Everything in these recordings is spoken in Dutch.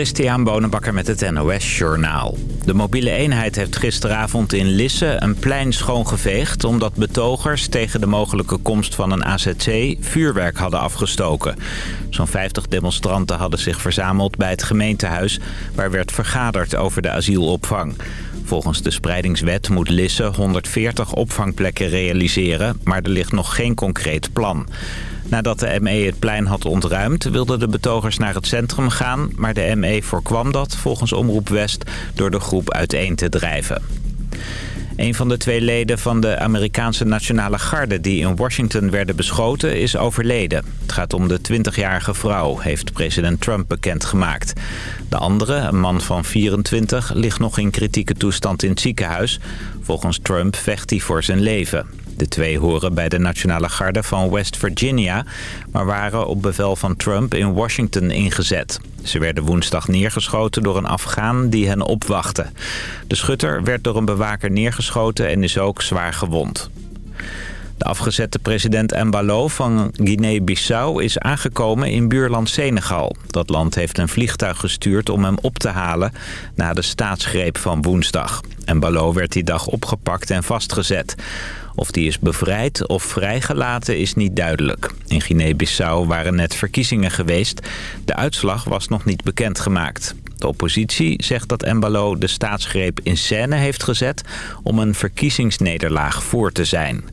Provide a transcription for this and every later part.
Christian Bonenbakker met het NOS Journaal. De mobiele eenheid heeft gisteravond in Lisse een plein schoongeveegd... omdat betogers tegen de mogelijke komst van een AZC vuurwerk hadden afgestoken. Zo'n 50 demonstranten hadden zich verzameld bij het gemeentehuis... waar werd vergaderd over de asielopvang. Volgens de spreidingswet moet Lisse 140 opvangplekken realiseren... maar er ligt nog geen concreet plan. Nadat de ME het plein had ontruimd wilden de betogers naar het centrum gaan... maar de ME voorkwam dat volgens Omroep West door de groep uiteen te drijven. Een van de twee leden van de Amerikaanse Nationale Garde die in Washington werden beschoten is overleden. Het gaat om de 20-jarige vrouw, heeft president Trump bekendgemaakt. De andere, een man van 24, ligt nog in kritieke toestand in het ziekenhuis. Volgens Trump vecht hij voor zijn leven. De twee horen bij de Nationale Garde van West Virginia... maar waren op bevel van Trump in Washington ingezet. Ze werden woensdag neergeschoten door een Afghaan die hen opwachtte. De schutter werd door een bewaker neergeschoten en is ook zwaar gewond. De afgezette president Mbalo van Guinea-Bissau is aangekomen in buurland Senegal. Dat land heeft een vliegtuig gestuurd om hem op te halen na de staatsgreep van woensdag. Mbalo werd die dag opgepakt en vastgezet. Of die is bevrijd of vrijgelaten is niet duidelijk. In Guinea-Bissau waren net verkiezingen geweest. De uitslag was nog niet bekendgemaakt. De oppositie zegt dat Embalo de staatsgreep in scène heeft gezet... om een verkiezingsnederlaag voor te zijn.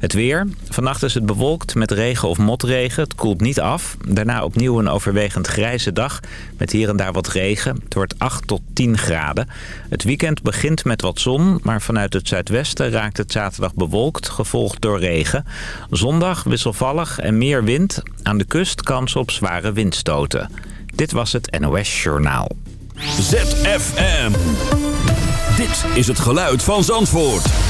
Het weer. Vannacht is het bewolkt met regen of motregen. Het koelt niet af. Daarna opnieuw een overwegend grijze dag met hier en daar wat regen. Het wordt 8 tot 10 graden. Het weekend begint met wat zon, maar vanuit het zuidwesten raakt het zaterdag bewolkt, gevolgd door regen. Zondag wisselvallig en meer wind. Aan de kust kans op zware windstoten. Dit was het NOS Journaal. ZFM. Dit is het geluid van Zandvoort.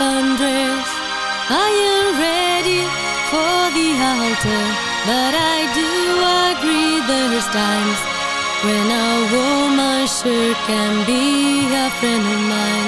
undress. I am ready for the altar, but I do agree there's times when a woman sure can be a friend of mine.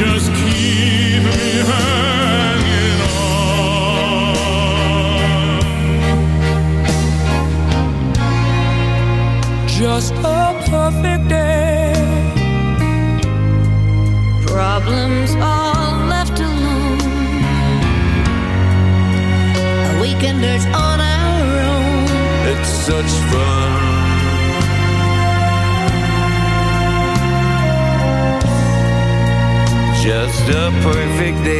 Just keep me high. perfect day.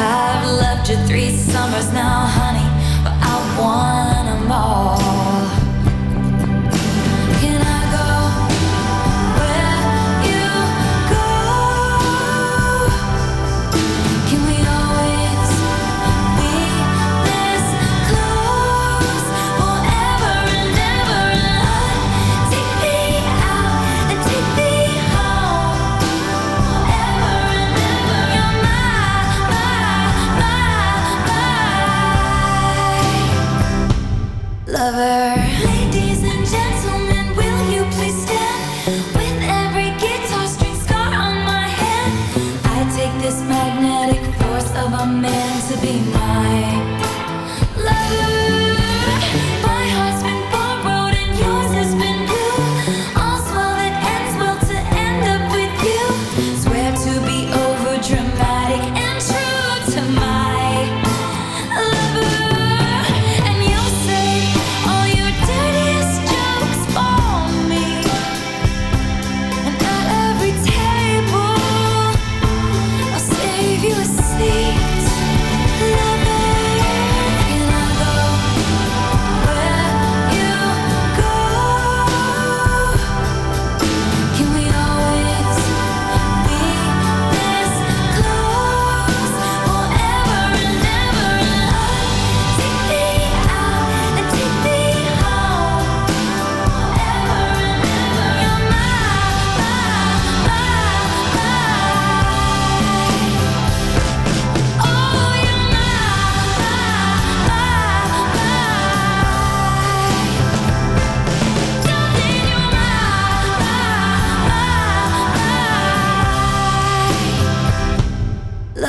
I've loved you three summers now, honey,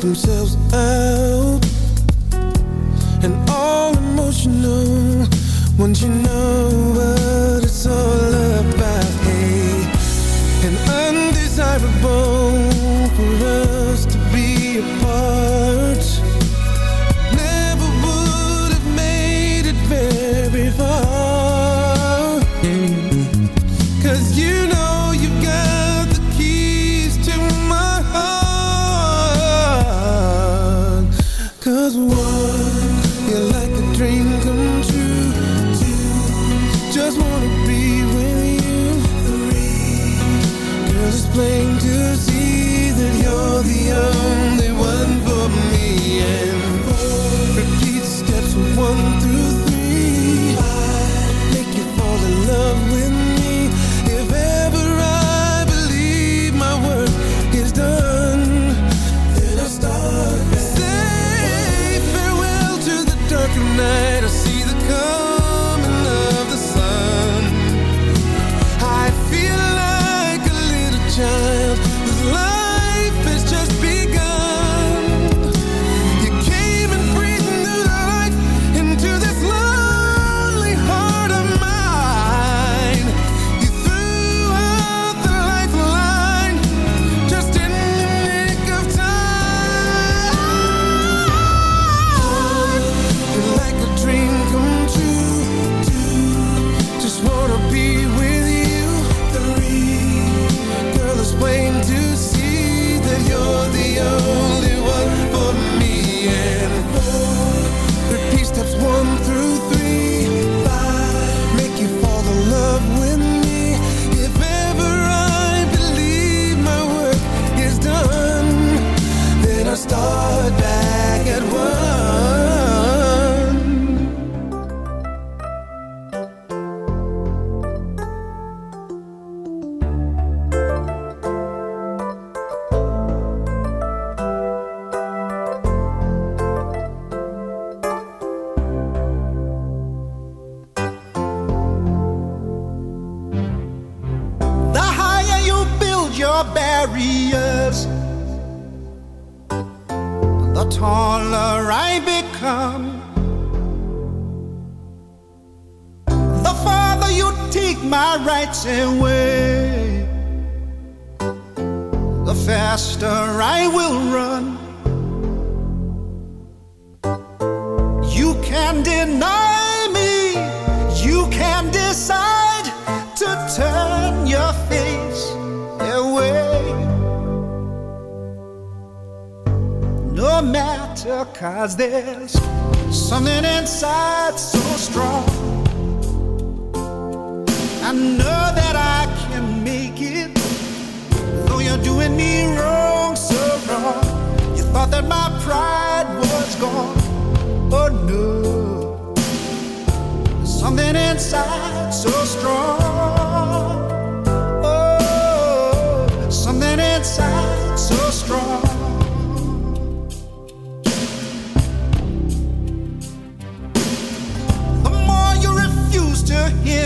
themselves out and all emotional once you know what it's all about. Hey, an undesirable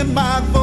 my voice.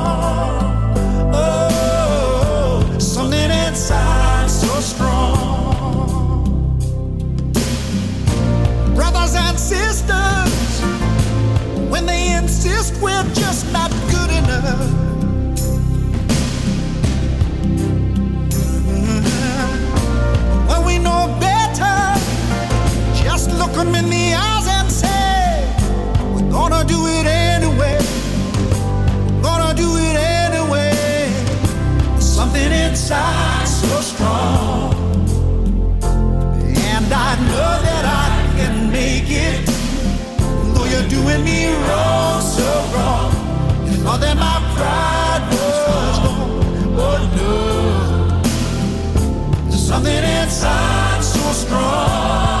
so strong. And I know that I can make it, you doing me wrong, so wrong. That my pride was oh no. There's something inside so strong.